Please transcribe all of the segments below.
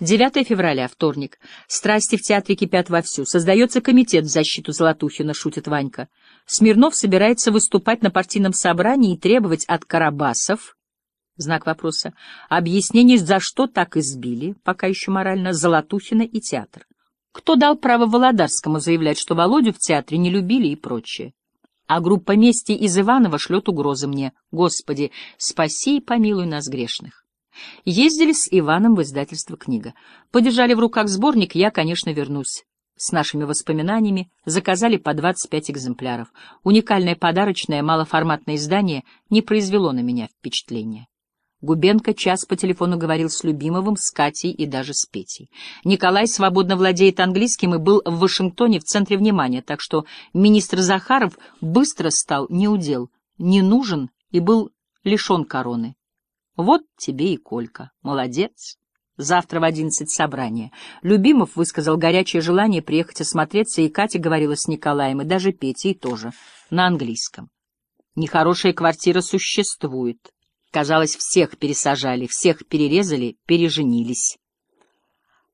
9 февраля, вторник. Страсти в театре кипят вовсю. Создается комитет в защиту Золотухина, шутит Ванька. Смирнов собирается выступать на партийном собрании и требовать от Карабасов, знак вопроса, объяснений, за что так избили, пока еще морально, Золотухина и театр. Кто дал право Володарскому заявлять, что Володю в театре не любили и прочее? А группа мести из Иванова шлет угрозы мне. Господи, спаси и помилуй нас грешных. Ездили с Иваном в издательство «Книга». Подержали в руках сборник «Я, конечно, вернусь». С нашими воспоминаниями заказали по 25 экземпляров. Уникальное подарочное малоформатное издание не произвело на меня впечатления. Губенко час по телефону говорил с Любимовым, с Катей и даже с Петей. Николай свободно владеет английским и был в Вашингтоне в центре внимания, так что министр Захаров быстро стал неудел, не нужен и был лишен короны. Вот тебе и Колька. Молодец. Завтра в одиннадцать собрание. Любимов высказал горячее желание приехать осмотреться, и Катя говорила с Николаем, и даже Петей тоже, на английском. Нехорошая квартира существует. Казалось, всех пересажали, всех перерезали, переженились.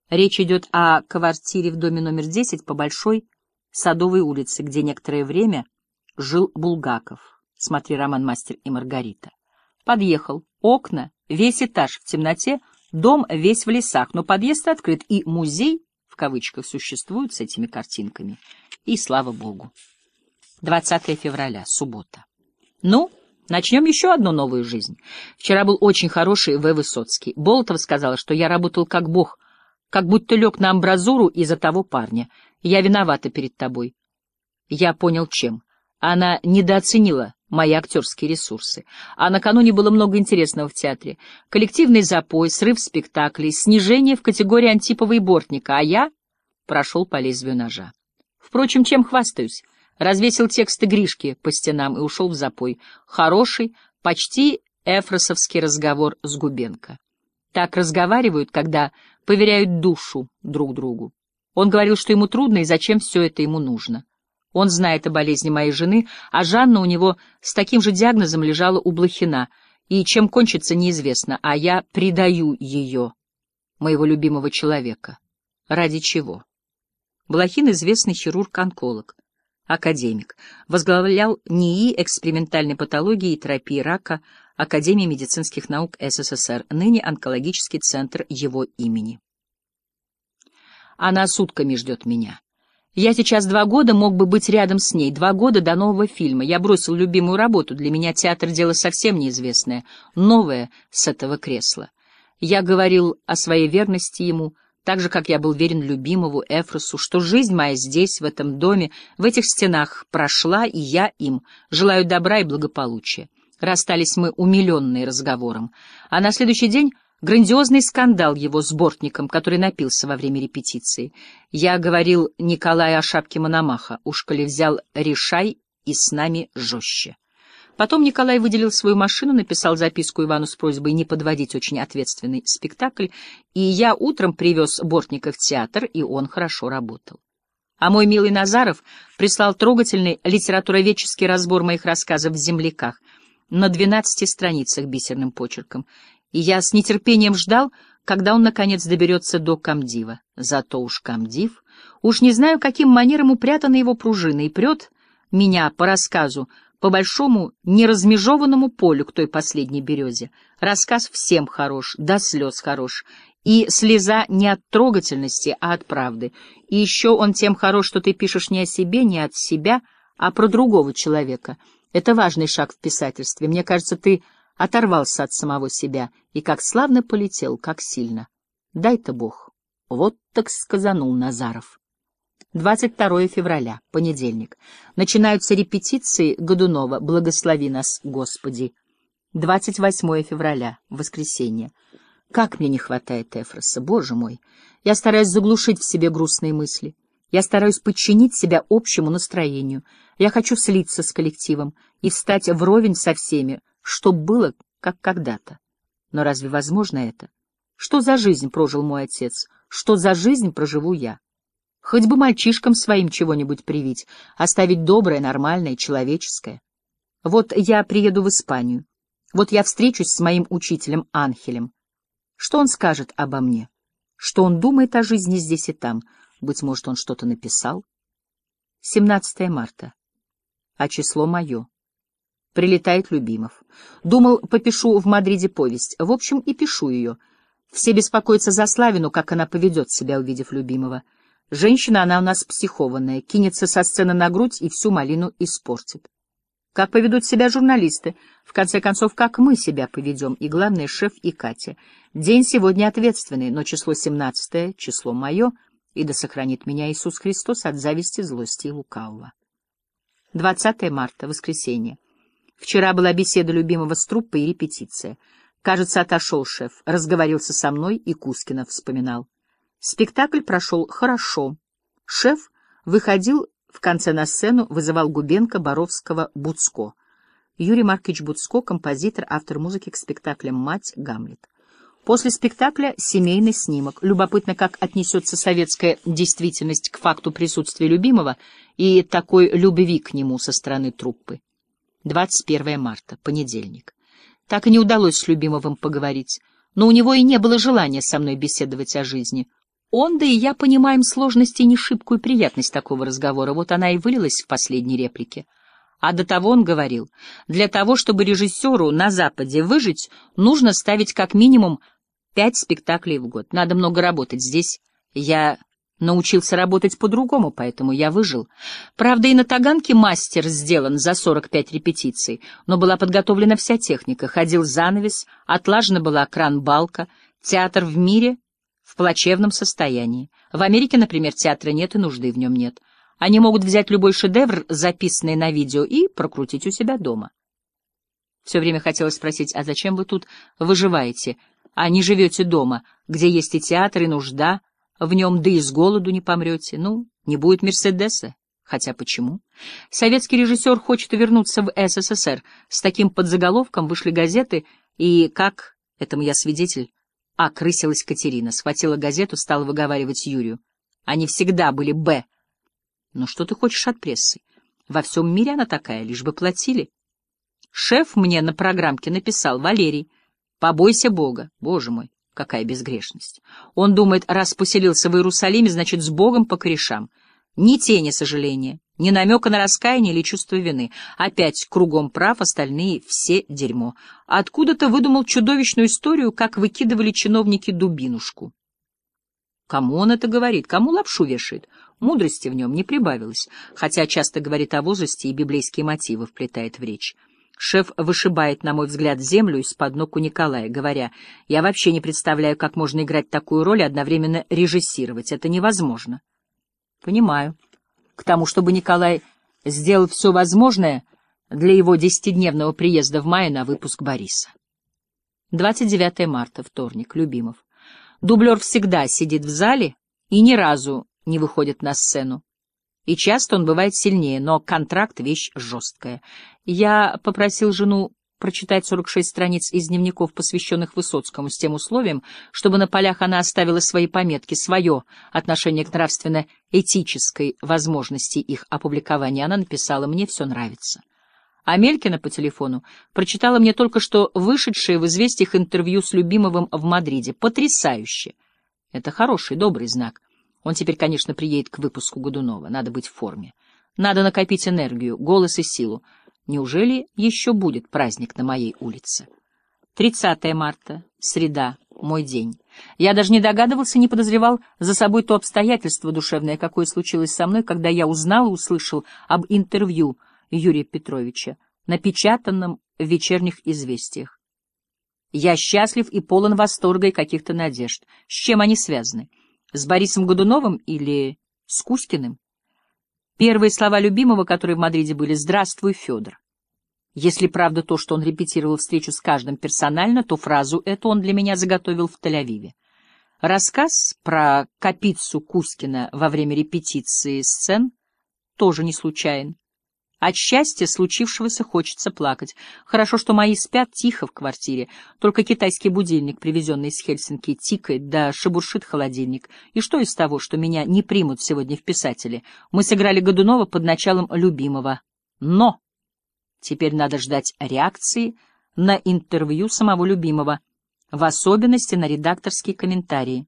Речь идет о квартире в доме номер десять по Большой Садовой улице, где некоторое время жил Булгаков. Смотри роман «Мастер и Маргарита». Подъехал. Окна, весь этаж в темноте, дом весь в лесах, но подъезд открыт, и музей, в кавычках, существует с этими картинками. И слава богу. 20 февраля, суббота. Ну, начнем еще одну новую жизнь. Вчера был очень хороший В. Высоцкий. Болотов сказала, что я работал как бог, как будто лег на амбразуру из-за того парня. Я виновата перед тобой. Я понял, чем. Она недооценила мои актерские ресурсы. А накануне было много интересного в театре. Коллективный запой, срыв спектаклей, снижение в категории Антипова и Бортника, а я прошел по лезвию ножа. Впрочем, чем хвастаюсь? Развесил тексты Гришки по стенам и ушел в запой. Хороший, почти эфросовский разговор с Губенко. Так разговаривают, когда поверяют душу друг другу. Он говорил, что ему трудно и зачем все это ему нужно. Он знает о болезни моей жены, а Жанна у него с таким же диагнозом лежала у Блохина, и чем кончится неизвестно, а я предаю ее, моего любимого человека. Ради чего? Блохин — известный хирург-онколог, академик, возглавлял НИИ экспериментальной патологии и терапии рака Академии медицинских наук СССР, ныне онкологический центр его имени. Она сутками ждет меня. Я сейчас два года мог бы быть рядом с ней, два года до нового фильма. Я бросил любимую работу, для меня театр — дело совсем неизвестное, новое с этого кресла. Я говорил о своей верности ему, так же, как я был верен любимому Эфросу, что жизнь моя здесь, в этом доме, в этих стенах прошла, и я им желаю добра и благополучия. Расстались мы умиленные разговором. А на следующий день Грандиозный скандал его с бортником, который напился во время репетиции. Я говорил Николаю о шапке Мономаха. Уж коли взял, решай, и с нами жестче. Потом Николай выделил свою машину, написал записку Ивану с просьбой не подводить очень ответственный спектакль, и я утром привез Бортника в театр, и он хорошо работал. А мой милый Назаров прислал трогательный литературоведческий разбор моих рассказов в «Земляках» на двенадцати страницах бисерным почерком — и я с нетерпением ждал, когда он, наконец, доберется до Камдива. Зато уж Камдив, уж не знаю, каким манером упрятана его пружина, и прет меня по рассказу, по большому неразмежеванному полю к той последней березе. Рассказ всем хорош, до слез хорош, и слеза не от трогательности, а от правды. И еще он тем хорош, что ты пишешь не о себе, не от себя, а про другого человека. Это важный шаг в писательстве. Мне кажется, ты оторвался от самого себя и как славно полетел, как сильно. Дай-то Бог. Вот так сказанул Назаров. 22 февраля, понедельник. Начинаются репетиции Годунова «Благослови нас, Господи». 28 февраля, воскресенье. Как мне не хватает Эфроса, боже мой! Я стараюсь заглушить в себе грустные мысли. Я стараюсь подчинить себя общему настроению. Я хочу слиться с коллективом и встать вровень со всеми, чтоб было, как когда-то. Но разве возможно это? Что за жизнь прожил мой отец? Что за жизнь проживу я? Хоть бы мальчишкам своим чего-нибудь привить, оставить доброе, нормальное, человеческое. Вот я приеду в Испанию. Вот я встречусь с моим учителем Анхелем. Что он скажет обо мне? Что он думает о жизни здесь и там? Быть может, он что-то написал? 17 марта. А число мое. Прилетает Любимов. Думал, попишу в Мадриде повесть. В общем, и пишу ее. Все беспокоятся за Славину, как она поведет себя, увидев Любимого. Женщина, она у нас психованная, кинется со сцены на грудь и всю малину испортит. Как поведут себя журналисты? В конце концов, как мы себя поведем? И главное, шеф и Катя. День сегодня ответственный, но число семнадцатое, число мое, и да сохранит меня Иисус Христос от зависти, злости и лукавого. 20 марта, воскресенье. Вчера была беседа любимого с труппой и репетиция. Кажется, отошел шеф, разговорился со мной и Кускина вспоминал. Спектакль прошел хорошо. Шеф выходил в конце на сцену, вызывал Губенко, Боровского, Буцко. Юрий Маркович Буцко, композитор, автор музыки к спектаклям «Мать», «Гамлет». После спектакля семейный снимок. Любопытно, как отнесется советская действительность к факту присутствия любимого и такой любви к нему со стороны труппы. 21 марта, понедельник. Так и не удалось с любимовым поговорить, но у него и не было желания со мной беседовать о жизни. Он, да и я понимаем сложность и нешибкую приятность такого разговора, вот она и вылилась в последней реплике. А до того он говорил, для того, чтобы режиссеру на Западе выжить, нужно ставить как минимум пять спектаклей в год. Надо много работать здесь. Я научился работать по-другому, поэтому я выжил. Правда, и на Таганке мастер сделан за 45 репетиций, но была подготовлена вся техника. Ходил занавес, отлажена была кран-балка, театр в мире в плачевном состоянии. В Америке, например, театра нет и нужды в нем нет. Они могут взять любой шедевр, записанный на видео, и прокрутить у себя дома. Все время хотелось спросить, а зачем вы тут выживаете, а не живете дома, где есть и театр, и нужда, в нем да и с голоду не помрете. Ну, не будет Мерседеса. Хотя почему? Советский режиссер хочет вернуться в СССР. С таким подзаголовком вышли газеты, и как, этому я свидетель, окрысилась Катерина, схватила газету, стала выговаривать Юрию. Они всегда были «Б». Ну что ты хочешь от прессы? Во всем мире она такая, лишь бы платили. Шеф мне на программке написал, Валерий, побойся Бога. Боже мой, Какая безгрешность! Он думает, раз поселился в Иерусалиме, значит, с Богом по корешам. Ни тени сожаления, ни намека на раскаяние или чувство вины. Опять кругом прав, остальные все дерьмо. Откуда-то выдумал чудовищную историю, как выкидывали чиновники дубинушку. Кому он это говорит? Кому лапшу вешает? Мудрости в нем не прибавилось, хотя часто говорит о возрасте и библейские мотивы вплетает в речь. Шеф вышибает, на мой взгляд, землю из-под ног у Николая, говоря, «Я вообще не представляю, как можно играть такую роль и одновременно режиссировать. Это невозможно». Понимаю. К тому, чтобы Николай сделал все возможное для его десятидневного приезда в мае на выпуск Бориса. 29 марта, вторник, Любимов. Дублер всегда сидит в зале и ни разу не выходит на сцену и часто он бывает сильнее, но контракт — вещь жесткая. Я попросил жену прочитать 46 страниц из дневников, посвященных Высоцкому, с тем условием, чтобы на полях она оставила свои пометки, свое отношение к нравственно-этической возможности их опубликования. Она написала «Мне все нравится». А Мелькина по телефону прочитала мне только что вышедшее в известиях интервью с Любимовым в Мадриде. Потрясающе! Это хороший, добрый знак. Он теперь, конечно, приедет к выпуску Годунова. Надо быть в форме. Надо накопить энергию, голос и силу. Неужели еще будет праздник на моей улице? 30 марта, среда, мой день. Я даже не догадывался, не подозревал за собой то обстоятельство душевное, какое случилось со мной, когда я узнал и услышал об интервью Юрия Петровича, напечатанном в вечерних известиях. Я счастлив и полон восторга и каких-то надежд. С чем они связаны? С Борисом Годуновым или с Кузькиным? Первые слова любимого, которые в Мадриде были «Здравствуй, Федор». Если правда то, что он репетировал встречу с каждым персонально, то фразу эту он для меня заготовил в Тель-Авиве. Рассказ про Капицу Кузькина во время репетиции сцен тоже не случайен. От счастья случившегося хочется плакать. Хорошо, что мои спят тихо в квартире. Только китайский будильник, привезенный из Хельсинки, тикает, да шебуршит холодильник. И что из того, что меня не примут сегодня в писатели? Мы сыграли Годунова под началом любимого. Но! Теперь надо ждать реакции на интервью самого любимого, в особенности на редакторские комментарии.